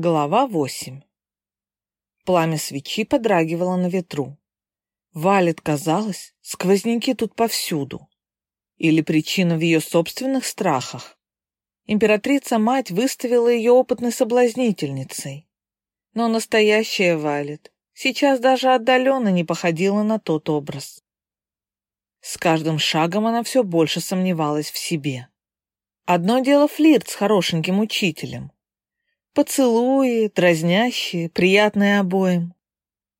Глава 8 Пламя свечи подрагивало на ветру. Валет казалось, сквозняки тут повсюду. Или причина в ее собственных страхах. Императрица-мать выставила ее опытной соблазнительницей. Но настоящая Валет сейчас даже отдаленно не походила на тот образ. С каждым шагом она все больше сомневалась в себе. Одно дело флирт с хорошеньким учителем — Поцелуи, дразнящие, приятные обоим.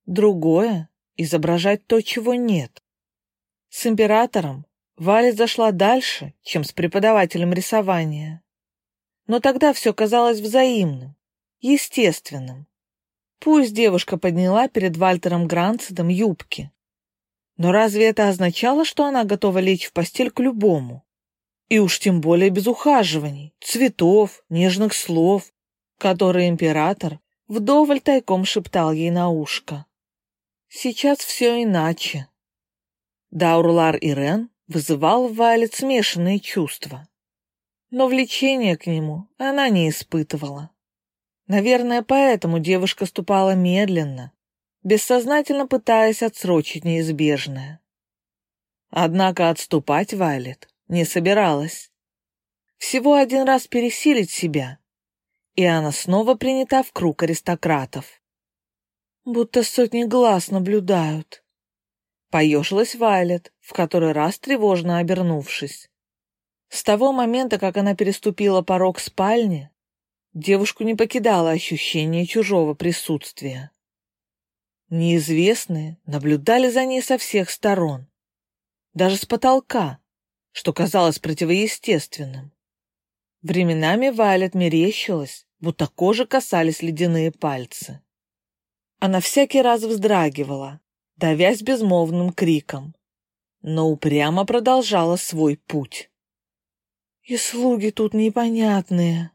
Другое — изображать то, чего нет. С императором Валя зашла дальше, чем с преподавателем рисования. Но тогда все казалось взаимным, естественным. Пусть девушка подняла перед Вальтером Гранцедом юбки. Но разве это означало, что она готова лечь в постель к любому? И уж тем более без ухаживаний, цветов, нежных слов, который император вдоволь тайком шептал ей на ушко. Сейчас все иначе. Даурлар Ирен вызывал в Вайлет смешанные чувства. Но влечения к нему она не испытывала. Наверное, поэтому девушка ступала медленно, бессознательно пытаясь отсрочить неизбежное. Однако отступать Вайлет не собиралась. Всего один раз пересилить себя, и она снова принята в круг аристократов. Будто сотни глаз наблюдают. Поежилась Вайлет, в который раз тревожно обернувшись. С того момента, как она переступила порог спальни, девушку не покидало ощущение чужого присутствия. Неизвестные наблюдали за ней со всех сторон, даже с потолка, что казалось противоестественным. Временами Вайлет мерещилась, будто кожи касались ледяные пальцы. Она всякий раз вздрагивала, давясь безмолвным криком, но упрямо продолжала свой путь. «И слуги тут непонятные»,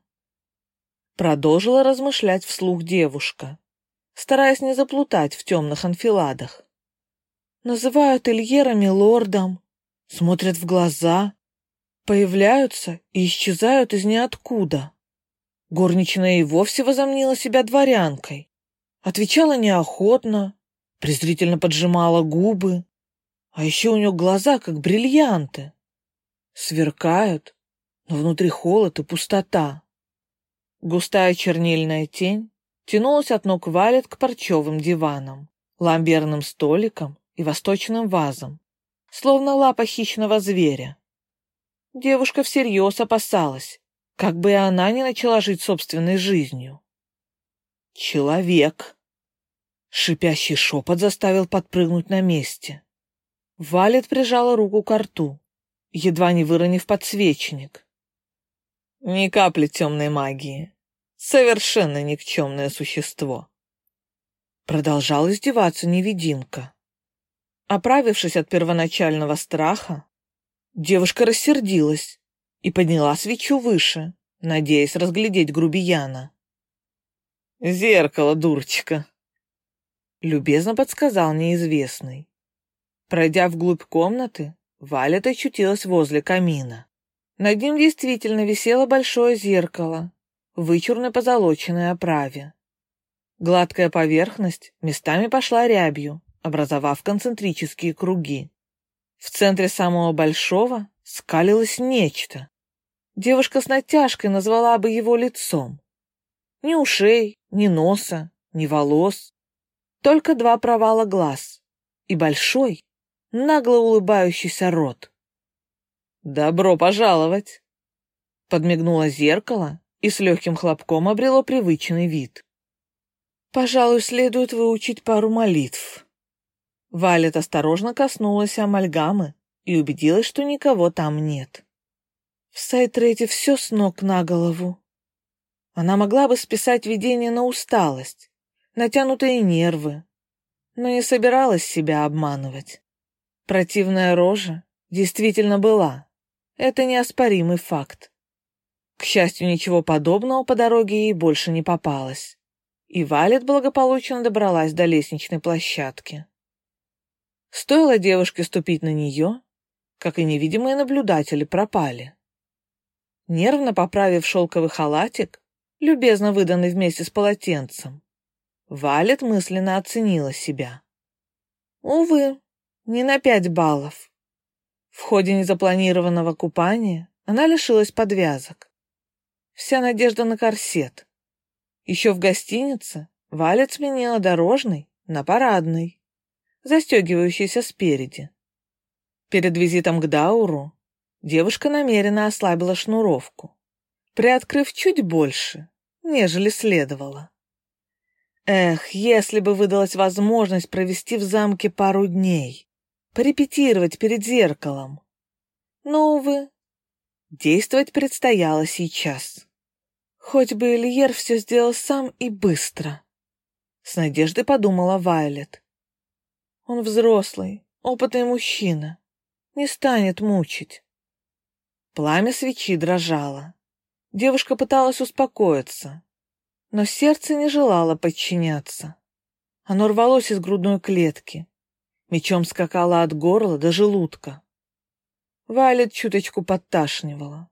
— продолжила размышлять вслух девушка, стараясь не заплутать в темных анфиладах. «Называют Ильерами лордом, смотрят в глаза, появляются и исчезают из ниоткуда. Горничная и вовсе возомнила себя дворянкой. Отвечала неохотно, презрительно поджимала губы. А еще у нее глаза, как бриллианты. Сверкают, но внутри холод и пустота. Густая чернильная тень тянулась от ног Валет к парчевым диванам, ламберным столикам и восточным вазам, словно лапа хищного зверя. Девушка всерьез опасалась, как бы и она не начала жить собственной жизнью. «Человек!» Шипящий шепот заставил подпрыгнуть на месте. Валет прижала руку к рту, едва не выронив подсвечник. «Ни капли темной магии. Совершенно никчемное существо». Продолжал издеваться невидимка. Оправившись от первоначального страха, девушка рассердилась и подняла свечу выше, надеясь разглядеть грубияна. «Зеркало, дурочка!» Любезно подсказал неизвестный. Пройдя вглубь комнаты, Валет очутилась возле камина. Над ним действительно висело большое зеркало, вычурной позолоченной оправе. Гладкая поверхность местами пошла рябью, образовав концентрические круги. В центре самого большого скалилось нечто, девушка с натяжкой назвала бы его лицом. Ни ушей, ни носа, ни волос, только два провала глаз и большой, нагло улыбающийся рот. «Добро пожаловать!» Подмигнуло зеркало и с легким хлопком обрело привычный вид. «Пожалуй, следует выучить пару молитв». Валет осторожно коснулась амальгамы и убедилась, что никого там нет. В Сайтрете все с ног на голову. Она могла бы списать видение на усталость, натянутые нервы, но не собиралась себя обманывать. Противная рожа действительно была. Это неоспоримый факт. К счастью, ничего подобного по дороге ей больше не попалось. И Валет благополучно добралась до лестничной площадки. Стоило девушке ступить на нее, как и невидимые наблюдатели пропали. Нервно поправив шелковый халатик, любезно выданный вместе с полотенцем. Валет мысленно оценила себя. Увы, не на пять баллов. В ходе незапланированного купания она лишилась подвязок. Вся надежда на корсет. Еще в гостинице Валет сменила дорожный на парадный, застегивающийся спереди. Перед визитом к Дауру девушка намеренно ослабила шнуровку, приоткрыв чуть больше, нежели следовало. Эх, если бы выдалась возможность провести в замке пару дней, порепетировать перед зеркалом. Но, увы, действовать предстояло сейчас. Хоть бы Ильер все сделал сам и быстро. С надеждой подумала Вайлет. Он взрослый, опытный мужчина. Не станет мучить. Пламя свечи дрожало. Девушка пыталась успокоиться, но сердце не желало подчиняться. Оно рвалось из грудной клетки. Мечом скакало от горла до желудка. Вайлет чуточку подташнивала.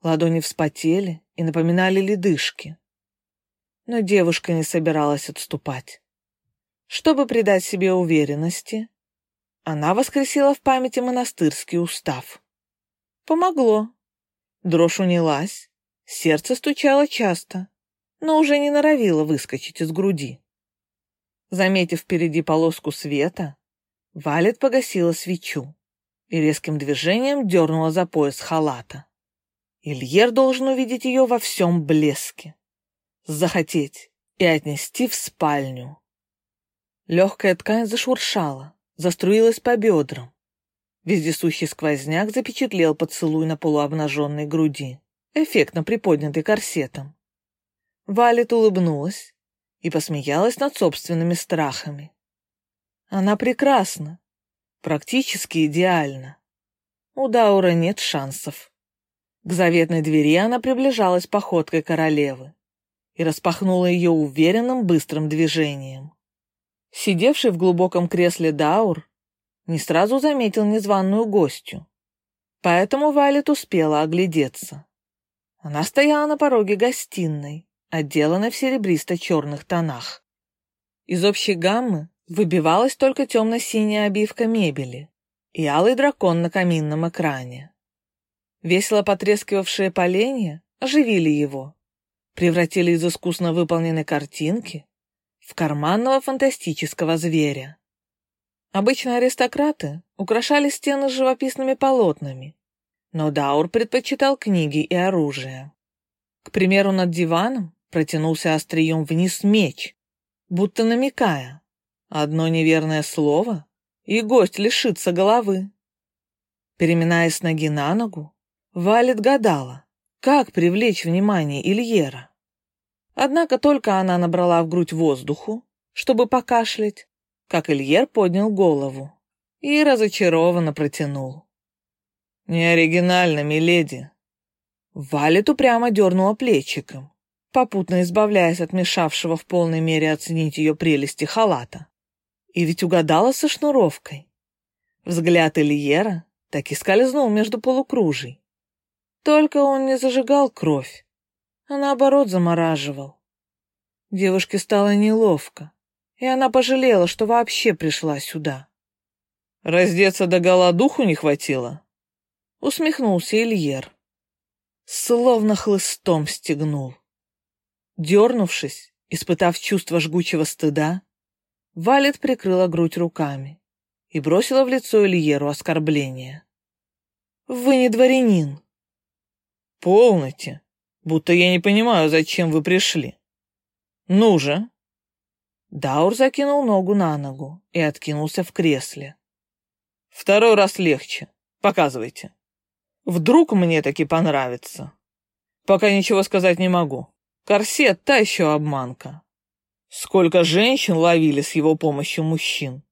Ладони вспотели и напоминали ледышки. Но девушка не собиралась отступать. Чтобы придать себе уверенности, она воскресила в памяти монастырский устав. Помогло. Дрожь унялась, сердце стучало часто, но уже не норовило выскочить из груди. Заметив впереди полоску света, Валет погасила свечу и резким движением дернула за пояс халата. Ильер должен увидеть ее во всем блеске, захотеть и отнести в спальню. Легкая ткань зашуршала, заструилась по бедрам. Вездесущий сквозняк запечатлел поцелуй на полуобнаженной груди, эффектно приподнятый корсетом. Валет улыбнулась и посмеялась над собственными страхами. Она прекрасна, практически идеальна. У Даура нет шансов. К заветной двери она приближалась походкой королевы и распахнула ее уверенным быстрым движением. Сидевший в глубоком кресле Даур не сразу заметил незваную гостью, поэтому Вайлет успела оглядеться. Она стояла на пороге гостиной, отделанной в серебристо-черных тонах. Из общей гаммы выбивалась только темно-синяя обивка мебели и алый дракон на каминном экране. Весело потрескивавшие поленья оживили его, превратили из искусно выполненной картинки в карманного фантастического зверя. Обычно аристократы украшали стены живописными полотнами, но Даур предпочитал книги и оружие. К примеру, над диваном протянулся острием вниз меч, будто намекая, одно неверное слово, и гость лишится головы. Переминаясь с ноги на ногу, Валет гадала, как привлечь внимание Ильера. Однако только она набрала в грудь воздуху, чтобы покашлять, как Ильер поднял голову и разочарованно протянул. «Не оригинально, миледи». Валет упрямо дернула плечиком, попутно избавляясь от мешавшего в полной мере оценить ее прелести халата. И ведь угадала со шнуровкой. Взгляд Ильера так и скользнул между полукружий. Только он не зажигал кровь, а наоборот замораживал. Девушке стало неловко, и она пожалела, что вообще пришла сюда. «Раздеться до гола духу не хватило?» Усмехнулся Ильер. Словно хлыстом стегнул. Дернувшись, испытав чувство жгучего стыда, Валет прикрыла грудь руками и бросила в лицо Ильеру оскорбление. «Вы не дворянин!» «Полноте, будто я не понимаю, зачем вы пришли. Ну же!» Даур закинул ногу на ногу и откинулся в кресле. «Второй раз легче. Показывайте. Вдруг мне таки понравится. Пока ничего сказать не могу. Корсет — та еще обманка. Сколько женщин ловили с его помощью мужчин.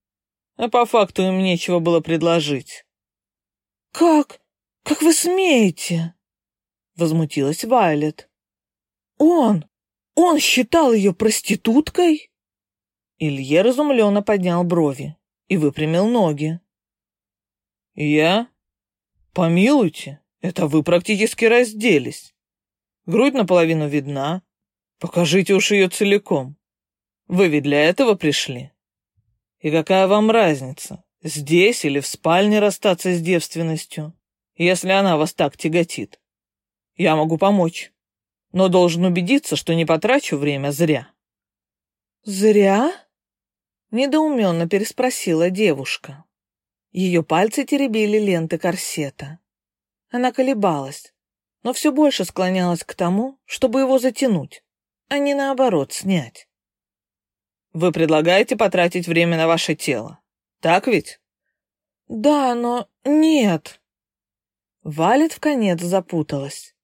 А по факту им нечего было предложить. «Как? Как вы смеете?» возмутилась Вайлет. «Он! Он считал ее проституткой?» Илье разумленно поднял брови и выпрямил ноги. «Я? Помилуйте, это вы практически разделись. Грудь наполовину видна, Покажите уж ее целиком. Вы ведь для этого пришли. И какая вам разница, здесь или в спальне расстаться с девственностью, если она вас так тяготит? Я могу помочь, но должен убедиться, что не потрачу время зря. Зря? Недоуменно переспросила девушка. Ее пальцы теребили ленты корсета. Она колебалась, но все больше склонялась к тому, чтобы его затянуть, а не наоборот снять. Вы предлагаете потратить время на ваше тело, так ведь? Да, но нет. Валет в конец запуталась.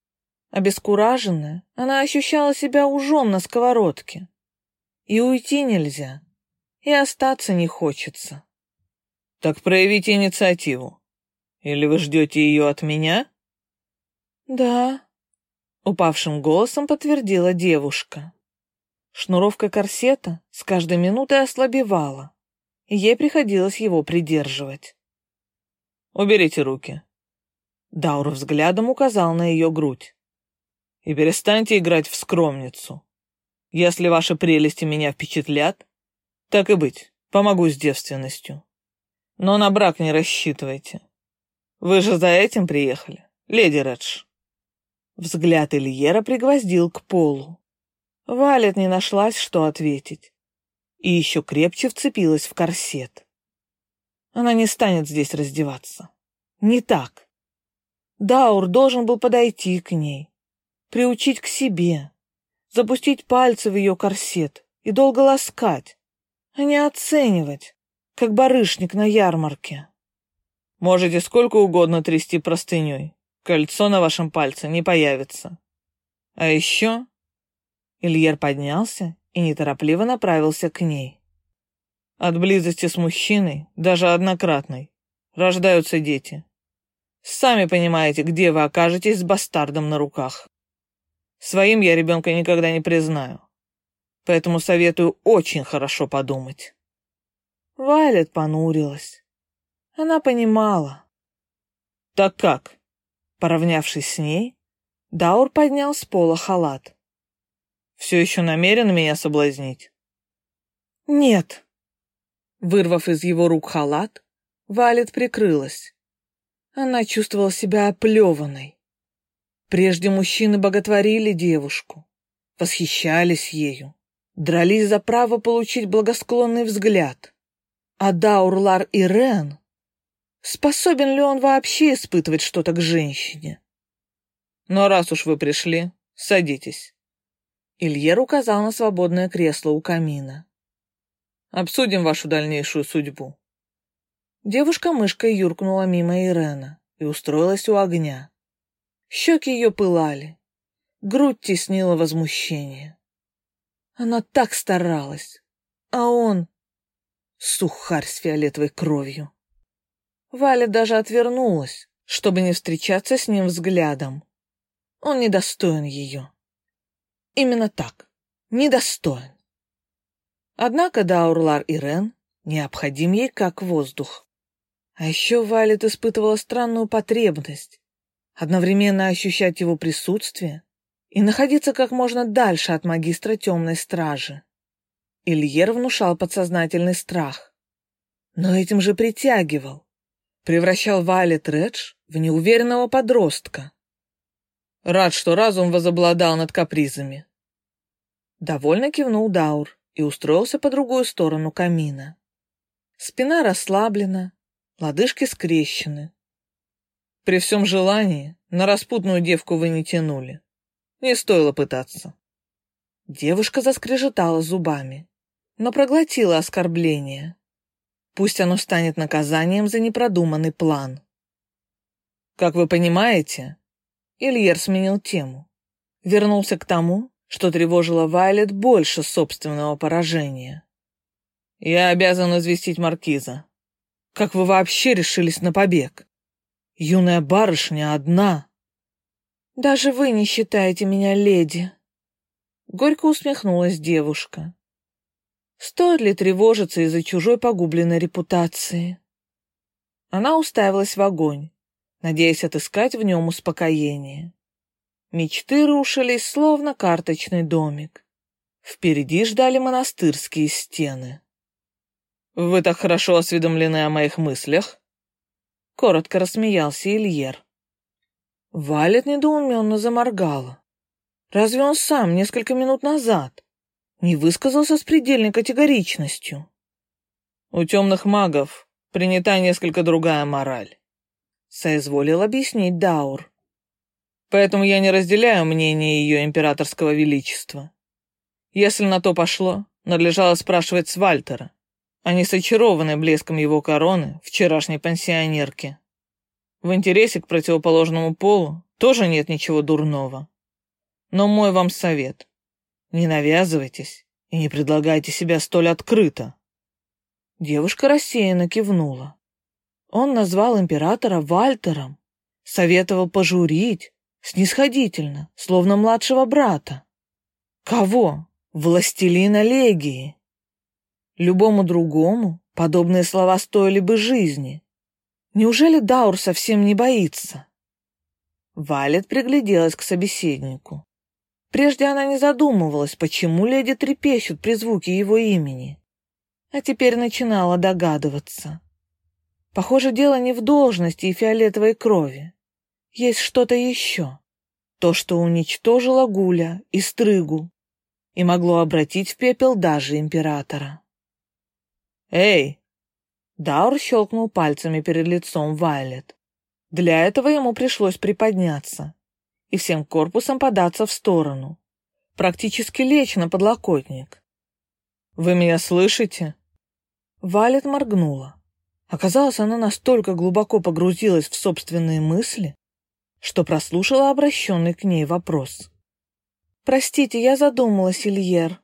Обескураженная, она ощущала себя ужом на сковородке. И уйти нельзя, и остаться не хочется. Так проявите инициативу. Или вы ждете ее от меня? Да, упавшим голосом подтвердила девушка. Шнуровка корсета с каждой минутой ослабевала, и ей приходилось его придерживать. «Уберите руки». Даур взглядом указал на ее грудь. «И перестаньте играть в скромницу. Если ваши прелести меня впечатлят, так и быть, помогу с девственностью. Но на брак не рассчитывайте. Вы же за этим приехали, леди Редж». Взгляд Ильера пригвоздил к полу. Валет не нашлась, что ответить. И еще крепче вцепилась в корсет. Она не станет здесь раздеваться. Не так. Даур должен был подойти к ней, приучить к себе, запустить пальцы в ее корсет и долго ласкать, а не оценивать, как барышник на ярмарке. Можете сколько угодно трясти простыней, кольцо на вашем пальце не появится. А еще Ильер поднялся и неторопливо направился к ней. От близости с мужчиной, даже однократной, рождаются дети. Сами понимаете, где вы окажетесь с бастардом на руках. Своим я ребенка никогда не признаю. Поэтому советую очень хорошо подумать. Вайлет понурилась. Она понимала. Так как? Поравнявшись с ней, Даур поднял с пола халат. Все еще намерен меня соблазнить? Нет. Вырвав из его рук халат, Валет прикрылась. Она чувствовала себя оплеванной. Прежде мужчины боготворили девушку, восхищались ею, дрались за право получить благосклонный взгляд. А Даурлар Ирен, способен ли он вообще испытывать что-то к женщине? Но раз уж вы пришли, садитесь. Ильер указал на свободное кресло у камина. «Обсудим вашу дальнейшую судьбу». Девушка-мышка юркнула мимо Ирена и устроилась у огня. Щеки ее пылали, грудь теснила возмущение. Она так старалась, а он — сухарь с фиолетовой кровью. Валя даже отвернулась, чтобы не встречаться с ним взглядом. Он недостоин ее. Именно так. Недостоин. Однако Даурлар Ирен необходим ей как воздух. А еще Валет испытывала странную потребность одновременно ощущать его присутствие и находиться как можно дальше от магистра темной стражи. Ильер внушал подсознательный страх, но этим же притягивал, превращал Валет Редж в неуверенного подростка, Рад, что разум возобладал над капризами. Довольно кивнул Даур и устроился по другую сторону камина. Спина расслаблена, лодыжки скрещены. При всем желании на распутную девку вы не тянули. Не стоило пытаться. Девушка заскрежетала зубами, но проглотила оскорбление. Пусть оно станет наказанием за непродуманный план. Как вы понимаете, Ильер сменил тему. Вернулся к тому, что тревожило Вайлет больше собственного поражения. «Я обязан известить Маркиза. Как вы вообще решились на побег? Юная барышня одна». «Даже вы не считаете меня леди», — горько усмехнулась девушка. «Стоит ли тревожиться из-за чужой погубленной репутации?» Она уставилась в огонь, надеясь отыскать в нем успокоение. Мечты рушились, словно карточный домик. Впереди ждали монастырские стены. «Вы так хорошо осведомлены о моих мыслях?» Коротко рассмеялся Ильер. Валет недоуменно заморгала. Разве он сам несколько минут назад не высказался с предельной категоричностью? У темных магов принята несколько другая мораль, соизволил объяснить Даур. Поэтому я не разделяю мнение ее императорского величества. Если на то пошло, надлежало спрашивать с Вальтера, а не с очарованной блеском его короны вчерашней пансионерки. В интересе к противоположному полу тоже нет ничего дурного. Но мой вам совет. Не навязывайтесь и не предлагайте себя столь открыто. Девушка рассеянно кивнула. Он назвал императора Вальтером, советовал пожурить, снисходительно, словно младшего брата. Кого? Властелина Легии. Любому другому подобные слова стоили бы жизни. Неужели Даур совсем не боится? Валет пригляделась к собеседнику. Прежде она не задумывалась, почему леди трепещут при звуке его имени. А теперь начинала догадываться. Похоже, дело не в должности и фиолетовой крови. Есть что-то еще. То, что уничтожило Гуля и Стрыгу и могло обратить в пепел даже императора. «Эй!» Даур щелкнул пальцами перед лицом Вайлет. Для этого ему пришлось приподняться и всем корпусом податься в сторону, практически лечь на подлокотник. «Вы меня слышите?» Валет моргнула. Оказалось, она настолько глубоко погрузилась в собственные мысли, что прослушала обращенный к ней вопрос. «Простите, я задумалась, Ильер».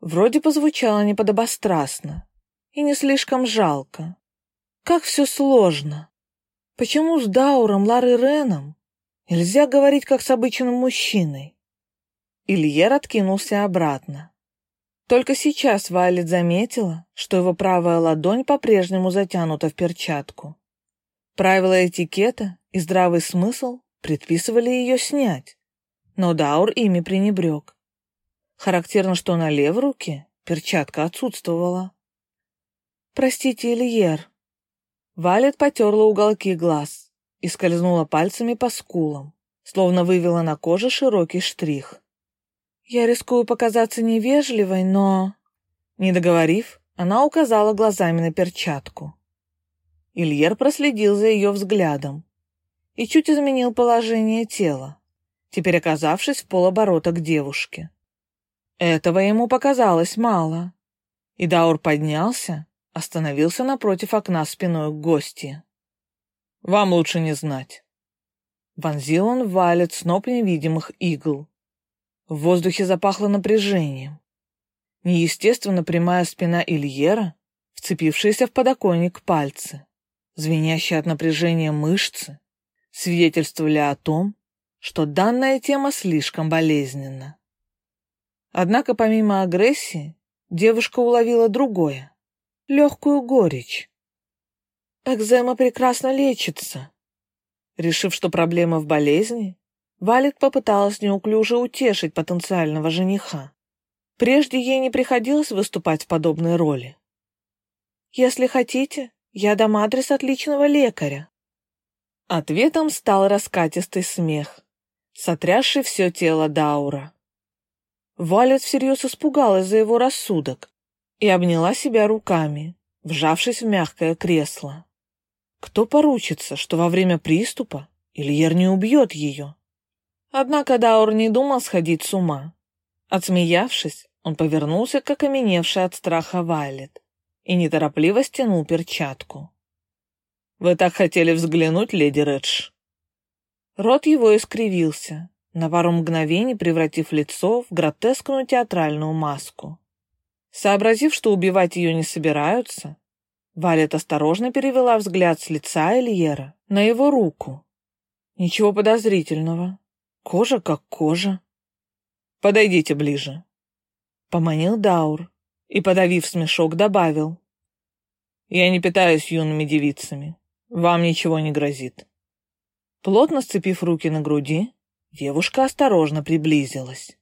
Вроде позвучало неподобострастно и не слишком жалко. Как все сложно. Почему с Дауром Лары Реном нельзя говорить как с обычным мужчиной? Ильер откинулся обратно. Только сейчас Вайлет заметила, что его правая ладонь по-прежнему затянута в перчатку. Правила этикета и здравый смысл предписывали ее снять, но Даур ими пренебрег. Характерно, что на левой руке перчатка отсутствовала. «Простите, Ильер». Валет потерла уголки глаз и скользнула пальцами по скулам, словно вывела на коже широкий штрих. Я рискую показаться невежливой, но...» Не договорив, она указала глазами на перчатку. Ильер проследил за ее взглядом и чуть изменил положение тела, теперь оказавшись в полоборота к девушке. Этого ему показалось мало, и Даур поднялся, остановился напротив окна спиной к гости. «Вам лучше не знать». Вонзил он валит сноп невидимых игл, в воздухе запахло напряжением. Неестественно прямая спина Ильера, вцепившаяся в подоконник пальцы, звенящие от напряжения мышцы, свидетельствовали о том, что данная тема слишком болезненна. Однако помимо агрессии, девушка уловила другое — легкую горечь. Экзема прекрасно лечится. Решив, что проблема в болезни, Валет попыталась неуклюже утешить потенциального жениха. Прежде ей не приходилось выступать в подобной роли. «Если хотите, я дам адрес отличного лекаря». Ответом стал раскатистый смех, сотрясший все тело Даура. Валет всерьез испугалась за его рассудок и обняла себя руками, вжавшись в мягкое кресло. Кто поручится, что во время приступа Ильер не убьет ее? Однако Даур не думал сходить с ума. Отсмеявшись, он повернулся к окаменевшей от страха Вайлет и неторопливо стянул перчатку. «Вы так хотели взглянуть, леди Редж?» Рот его искривился, на пару мгновений превратив лицо в гротескную театральную маску. Сообразив, что убивать ее не собираются, Валет осторожно перевела взгляд с лица Эльера на его руку. Ничего подозрительного. Кожа как кожа. Подойдите ближе. Поманил Даур и, подавив смешок, добавил. Я не питаюсь юными девицами. Вам ничего не грозит. Плотно сцепив руки на груди, девушка осторожно приблизилась.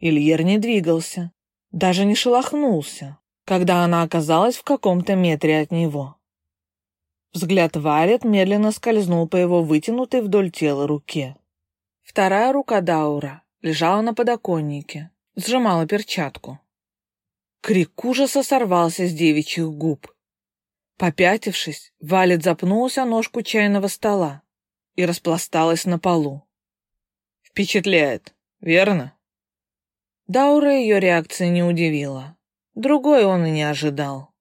Ильер не двигался, даже не шелохнулся, когда она оказалась в каком-то метре от него. Взгляд Валет медленно скользнул по его вытянутой вдоль тела руке. Вторая рука Даура лежала на подоконнике, сжимала перчатку. Крик ужаса сорвался с девичьих губ. Попятившись, Валет запнулся о ножку чайного стола и распласталась на полу. «Впечатляет, верно?» Даура ее реакции не удивила. Другой он и не ожидал.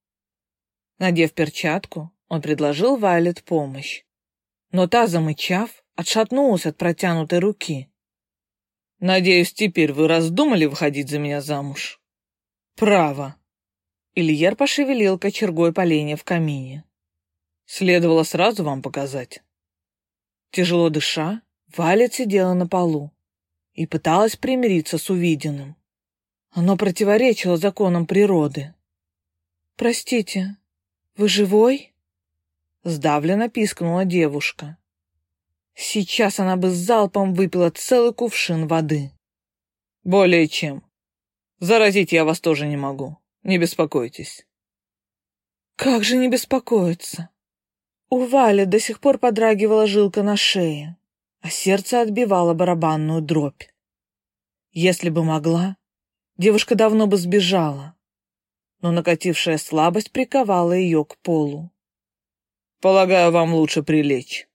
Надев перчатку, он предложил Вайлет помощь. Но та, замычав, отшатнулась от протянутой руки. «Надеюсь, теперь вы раздумали выходить за меня замуж?» «Право». Ильер пошевелил кочергой поленья в камине. «Следовало сразу вам показать». Тяжело дыша, Валет сидела на полу и пыталась примириться с увиденным. Оно противоречило законам природы. «Простите, вы живой?» Сдавленно пискнула девушка. Сейчас она бы с залпом выпила целый кувшин воды. «Более чем. Заразить я вас тоже не могу. Не беспокойтесь». «Как же не беспокоиться?» У Вали до сих пор подрагивала жилка на шее, а сердце отбивало барабанную дробь. Если бы могла, девушка давно бы сбежала, но накатившая слабость приковала ее к полу. «Полагаю, вам лучше прилечь».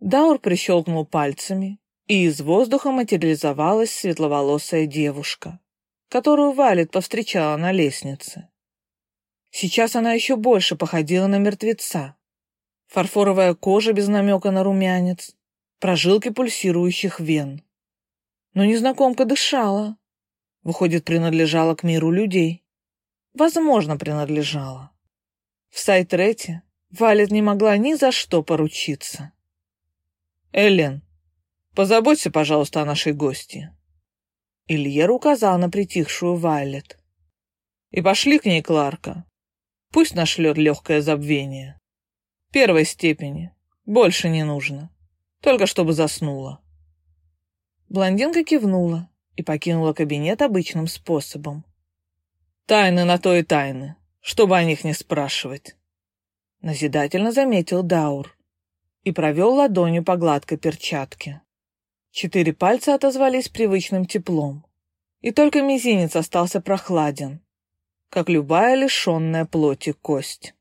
Даур прищелкнул пальцами, и из воздуха материализовалась светловолосая девушка, которую Валет повстречала на лестнице. Сейчас она еще больше походила на мертвеца. Фарфоровая кожа без намека на румянец, прожилки пульсирующих вен. Но незнакомка дышала, Выходит, принадлежала к миру людей. Возможно, принадлежала. В Сайтрете Валет не могла ни за что поручиться. «Эллен, позаботься, пожалуйста, о нашей гости». Ильер указал на притихшую Вайлет. «И пошли к ней Кларка. Пусть нашлет легкое забвение. Первой степени. Больше не нужно. Только чтобы заснула». Блондинка кивнула и покинула кабинет обычным способом. «Тайны на то и тайны, чтобы о них не спрашивать», — назидательно заметил Даур и провел ладонью по гладкой перчатке. Четыре пальца отозвались привычным теплом, и только мизинец остался прохладен, как любая лишенная плоти кость.